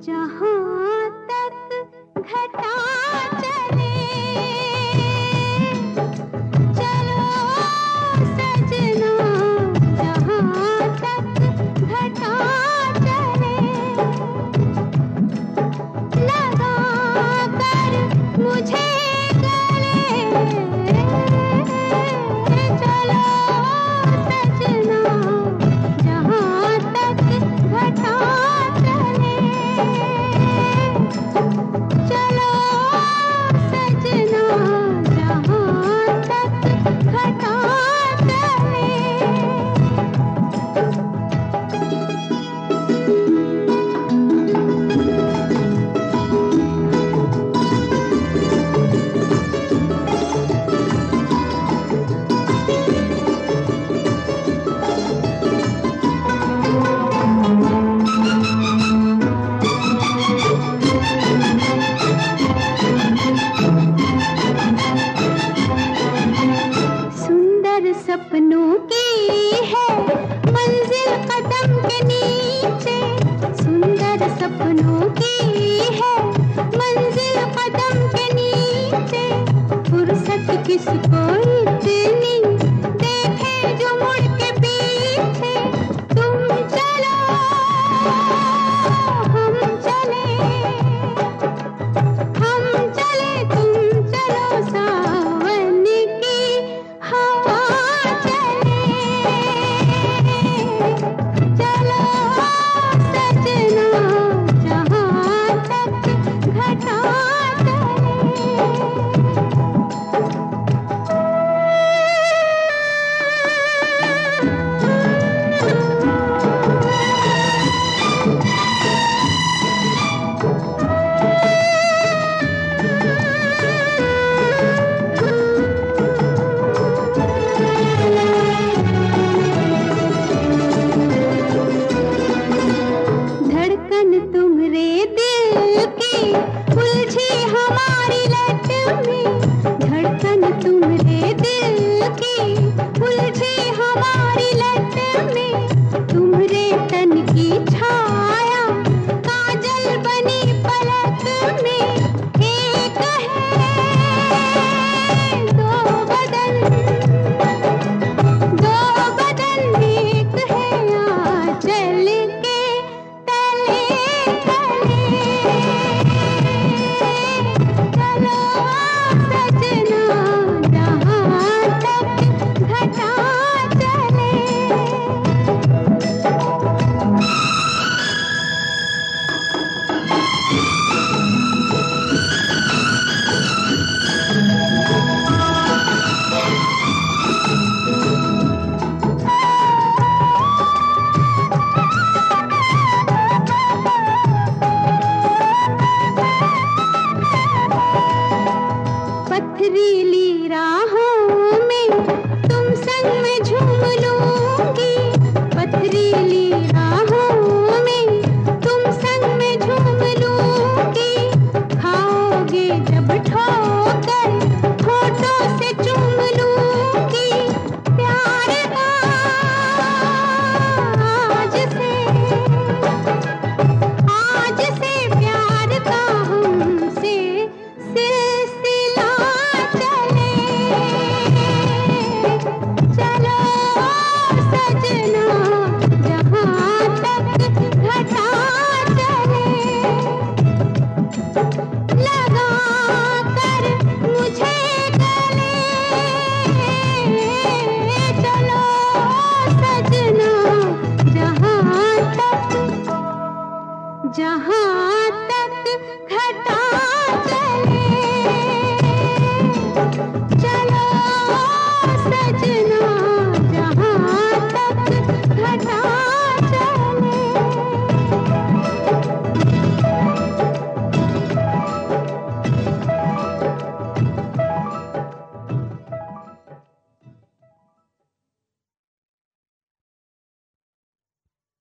जहाँ किसको पथरीली राहों यहाँ तक घटा चले।